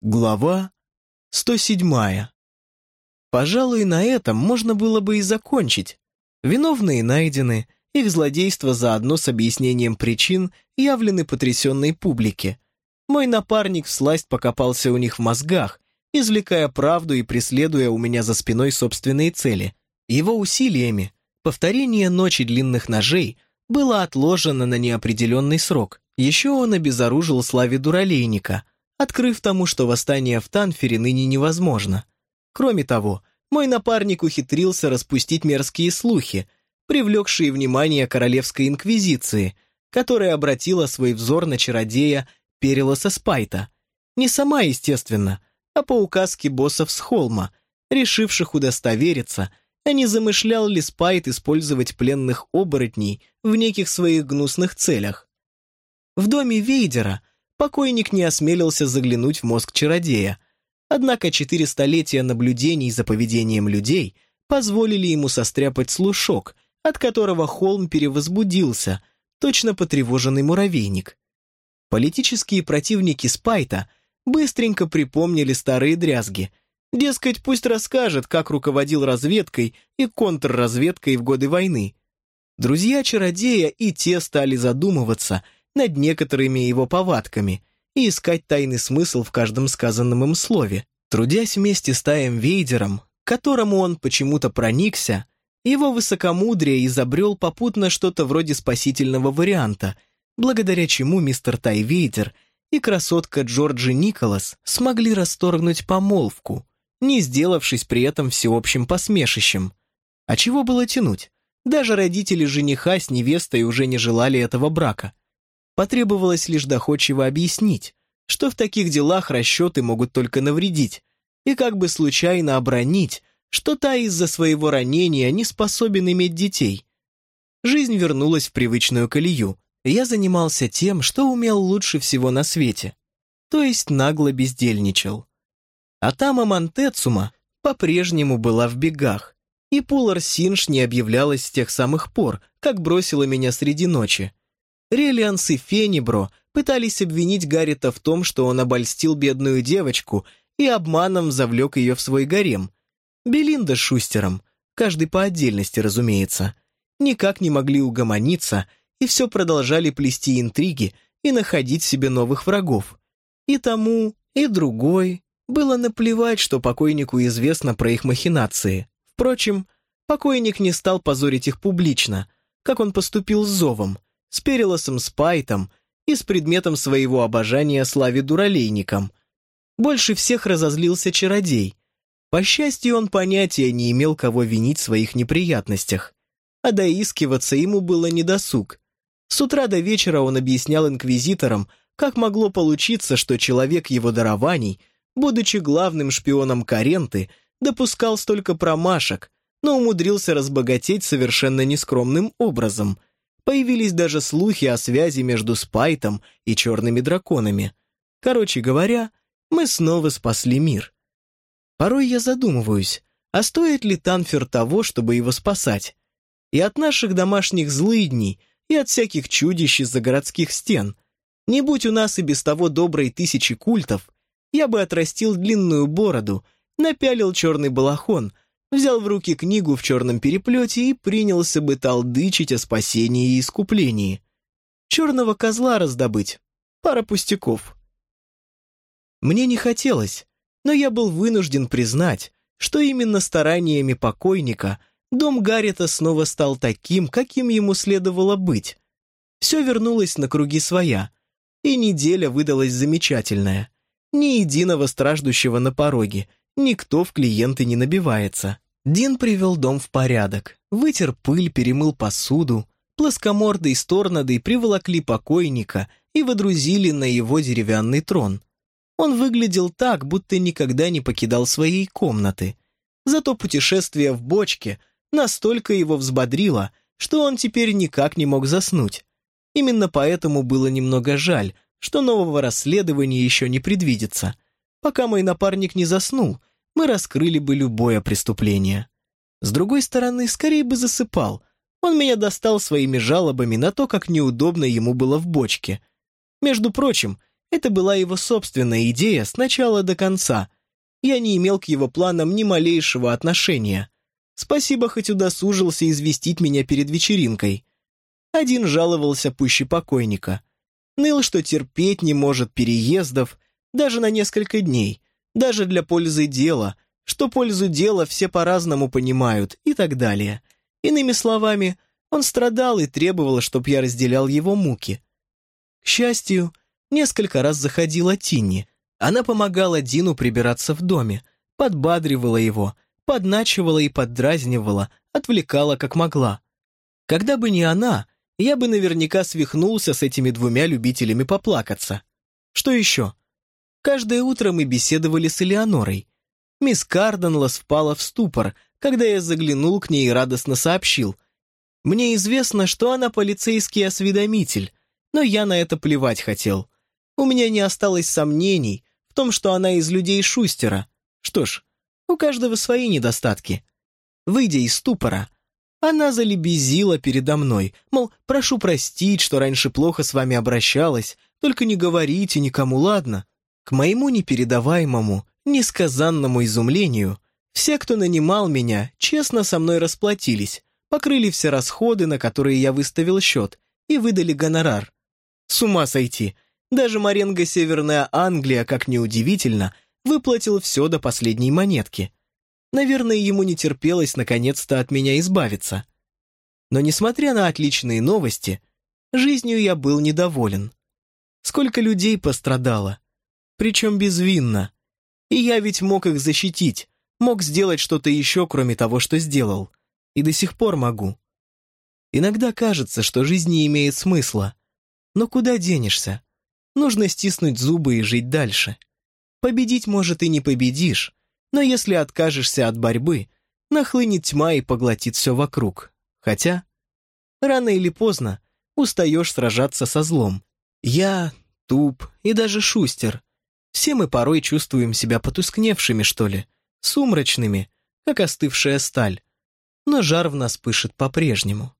Глава 107. Пожалуй, на этом можно было бы и закончить. Виновные найдены, их злодейство заодно с объяснением причин явлены потрясенной публике. Мой напарник всласть покопался у них в мозгах, извлекая правду и преследуя у меня за спиной собственные цели. Его усилиями повторение «Ночи длинных ножей» было отложено на неопределенный срок. Еще он обезоружил Славе Дуралейника – открыв тому, что восстание в Танфере ныне невозможно. Кроме того, мой напарник ухитрился распустить мерзкие слухи, привлекшие внимание Королевской Инквизиции, которая обратила свой взор на чародея Перелоса Спайта. Не сама, естественно, а по указке боссов с холма, решивших удостовериться, а не замышлял ли Спайт использовать пленных оборотней в неких своих гнусных целях. В доме Вейдера покойник не осмелился заглянуть в мозг чародея. Однако четыре столетия наблюдений за поведением людей позволили ему состряпать слушок, от которого холм перевозбудился, точно потревоженный муравейник. Политические противники Спайта быстренько припомнили старые дрязги. Дескать, пусть расскажет, как руководил разведкой и контрразведкой в годы войны. Друзья чародея и те стали задумываться – над некоторыми его повадками и искать тайный смысл в каждом сказанном им слове. Трудясь вместе с Таем Вейдером, которому он почему-то проникся, его высокомудрие изобрел попутно что-то вроде спасительного варианта, благодаря чему мистер Тай Вейдер и красотка Джорджи Николас смогли расторгнуть помолвку, не сделавшись при этом всеобщим посмешищем. А чего было тянуть? Даже родители жениха с невестой уже не желали этого брака. Потребовалось лишь доходчиво объяснить, что в таких делах расчеты могут только навредить, и как бы случайно обронить, что та из-за своего ранения не способен иметь детей. Жизнь вернулась в привычную колею. Я занимался тем, что умел лучше всего на свете, то есть нагло бездельничал. А Тама Монтецума по-прежнему была в бегах, и Пулар Синж не объявлялась с тех самых пор, как бросила меня среди ночи. Релианс и Фенибро пытались обвинить Гаррита в том, что он обольстил бедную девочку и обманом завлек ее в свой гарем. Белинда с Шустером, каждый по отдельности, разумеется, никак не могли угомониться и все продолжали плести интриги и находить себе новых врагов. И тому, и другой было наплевать, что покойнику известно про их махинации. Впрочем, покойник не стал позорить их публично, как он поступил с Зовом, с Перелосом Спайтом и с предметом своего обожания Славе Дуралейником. Больше всех разозлился чародей. По счастью, он понятия не имел, кого винить в своих неприятностях. А доискиваться ему было недосуг. С утра до вечера он объяснял инквизиторам, как могло получиться, что человек его дарований, будучи главным шпионом Каренты, допускал столько промашек, но умудрился разбогатеть совершенно нескромным образом – Появились даже слухи о связи между Спайтом и черными драконами. Короче говоря, мы снова спасли мир. Порой я задумываюсь, а стоит ли Танфер того, чтобы его спасать? И от наших домашних злыдней, и от всяких чудищ из-за городских стен. Не будь у нас и без того доброй тысячи культов, я бы отрастил длинную бороду, напялил черный балахон — взял в руки книгу в черном переплете и принялся бы талдычить о спасении и искуплении. Черного козла раздобыть. Пара пустяков. Мне не хотелось, но я был вынужден признать, что именно стараниями покойника дом Гаррита снова стал таким, каким ему следовало быть. Все вернулось на круги своя, и неделя выдалась замечательная. Ни единого страждущего на пороге, никто в клиенты не набивается. Дин привел дом в порядок, вытер пыль, перемыл посуду, плоскомордый с торнадой приволокли покойника и водрузили на его деревянный трон. Он выглядел так, будто никогда не покидал своей комнаты. Зато путешествие в бочке настолько его взбодрило, что он теперь никак не мог заснуть. Именно поэтому было немного жаль, что нового расследования еще не предвидится. Пока мой напарник не заснул, мы раскрыли бы любое преступление. С другой стороны, скорее бы засыпал. Он меня достал своими жалобами на то, как неудобно ему было в бочке. Между прочим, Это была его собственная идея с начала до конца. Я не имел к его планам ни малейшего отношения. Спасибо, хоть удосужился известить меня перед вечеринкой. Один жаловался пуще покойника. Ныл, что терпеть не может переездов даже на несколько дней, даже для пользы дела, что пользу дела все по-разному понимают и так далее. Иными словами, он страдал и требовал, чтобы я разделял его муки. К счастью, несколько раз заходила Тинни. Она помогала Дину прибираться в доме, подбадривала его, подначивала и поддразнивала, отвлекала как могла. Когда бы не она, я бы наверняка свихнулся с этими двумя любителями поплакаться. Что еще? Каждое утро мы беседовали с Элеонорой. Мисс Карденлас впала в ступор, когда я заглянул к ней и радостно сообщил. Мне известно, что она полицейский осведомитель, но я на это плевать хотел. У меня не осталось сомнений в том, что она из людей Шустера. Что ж, у каждого свои недостатки. Выйдя из ступора, она залебезила передо мной, мол, прошу простить, что раньше плохо с вами обращалась, только не говорите никому, ладно? К моему непередаваемому, несказанному изумлению, все, кто нанимал меня, честно со мной расплатились, покрыли все расходы, на которые я выставил счет, и выдали гонорар. С ума сойти. Даже Маренго Северная Англия, как неудивительно, выплатил все до последней монетки. Наверное, ему не терпелось наконец-то от меня избавиться. Но несмотря на отличные новости, жизнью я был недоволен. Сколько людей пострадало, причем безвинно. И я ведь мог их защитить, мог сделать что-то еще, кроме того, что сделал. И до сих пор могу. Иногда кажется, что жизнь не имеет смысла. Но куда денешься? Нужно стиснуть зубы и жить дальше. Победить, может, и не победишь, но если откажешься от борьбы, нахлынет тьма и поглотит все вокруг. Хотя, рано или поздно, устаешь сражаться со злом. Я, Туп и даже Шустер. Все мы порой чувствуем себя потускневшими, что ли, сумрачными, как остывшая сталь. Но жар в нас пышет по-прежнему.